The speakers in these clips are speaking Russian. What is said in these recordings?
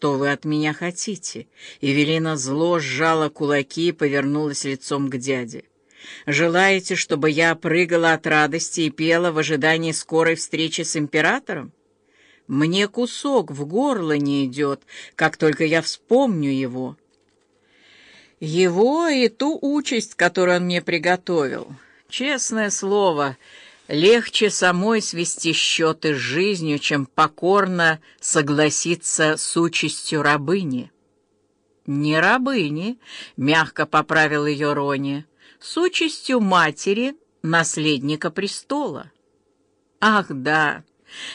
что вы от меня хотите?» Эвелина зло сжала кулаки и повернулась лицом к дяде. «Желаете, чтобы я прыгала от радости и пела в ожидании скорой встречи с императором? Мне кусок в горло не идет, как только я вспомню его. Его и ту участь, которую он мне приготовил. Честное слово, легче самой свести счеты с жизнью, чем покорно согласиться с участью рабыни. «Не рабыни», — мягко поправил ее Рони, — «с участью матери, наследника престола». «Ах, да!»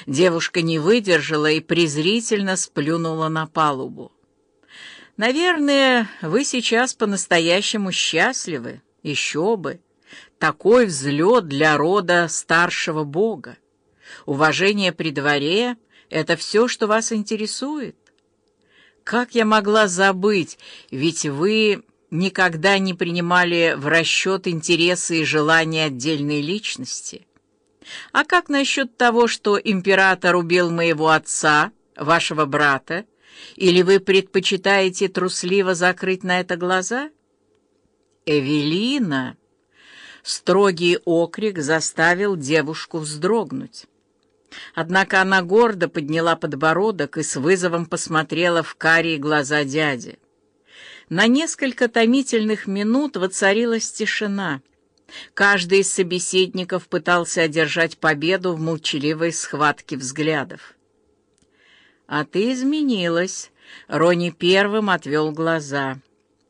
Девушка не выдержала и презрительно сплюнула на палубу. «Наверное, вы сейчас по-настоящему счастливы. Еще бы! Такой взлет для рода старшего бога. Уважение при дворе — это все, что вас интересует. Как я могла забыть, ведь вы никогда не принимали в расчет интересы и желания отдельной личности». А как насчет того, что император убил моего отца, вашего брата? Или вы предпочитаете трусливо закрыть на это глаза? Эвелина! Строгий окрик заставил девушку вздрогнуть. Однако она гордо подняла подбородок и с вызовом посмотрела в карие глаза дяди. На несколько томительных минут воцарилась тишина — Каждый из собеседников пытался одержать победу в молчаливой схватке взглядов. «А ты изменилась», — Рони первым отвел глаза.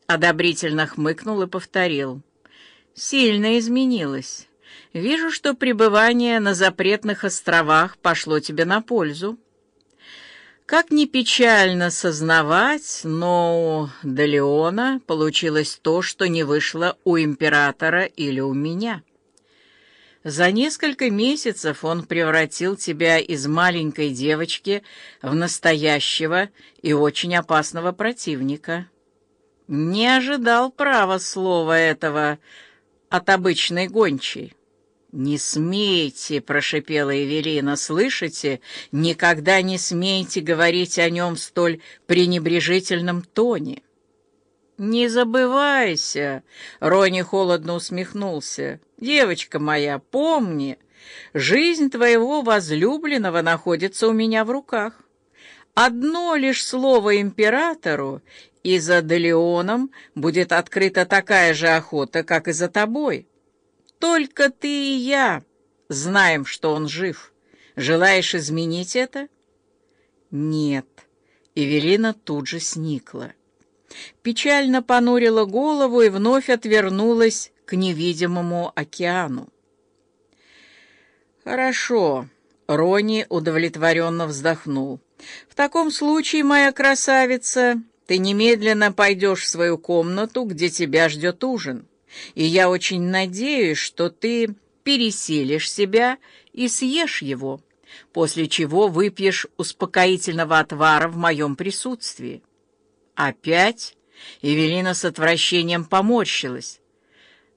Одобрительно хмыкнул и повторил. «Сильно изменилась. Вижу, что пребывание на запретных островах пошло тебе на пользу». Как ни печально сознавать, но у Далеона получилось то, что не вышло у императора или у меня. За несколько месяцев он превратил тебя из маленькой девочки в настоящего и очень опасного противника. Не ожидал права слова этого от обычной гончей. «Не смейте!» — прошипела Эвелина. «Слышите? Никогда не смейте говорить о нем в столь пренебрежительном тоне!» «Не забывайся!» — Рони холодно усмехнулся. «Девочка моя, помни, жизнь твоего возлюбленного находится у меня в руках. Одно лишь слово императору, и за Делеоном будет открыта такая же охота, как и за тобой». Только ты и я знаем, что он жив. Желаешь изменить это? Нет. Эвелина тут же сникла. Печально понурила голову и вновь отвернулась к невидимому океану. «Хорошо», — Рони удовлетворенно вздохнул. «В таком случае, моя красавица, ты немедленно пойдешь в свою комнату, где тебя ждет ужин» и я очень надеюсь, что ты переселишь себя и съешь его, после чего выпьешь успокоительного отвара в моем присутствии. Опять Эвелина с отвращением поморщилась.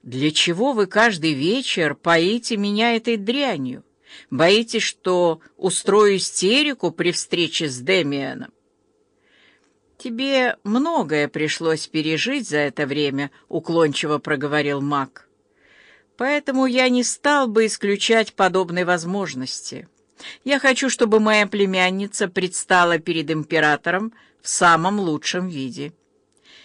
«Для чего вы каждый вечер поите меня этой дрянью? Боитесь, что устрою истерику при встрече с Демианом?» «Тебе многое пришлось пережить за это время», — уклончиво проговорил маг. «Поэтому я не стал бы исключать подобной возможности. Я хочу, чтобы моя племянница предстала перед императором в самом лучшем виде».